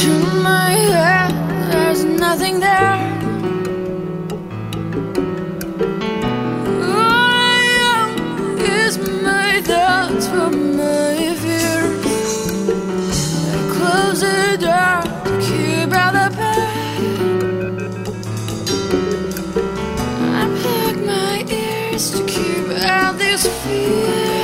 turn my head, there's nothing there. All I am is my thoughts from my fears. I close the door to keep out the pain. I plug my ears to keep out this fear.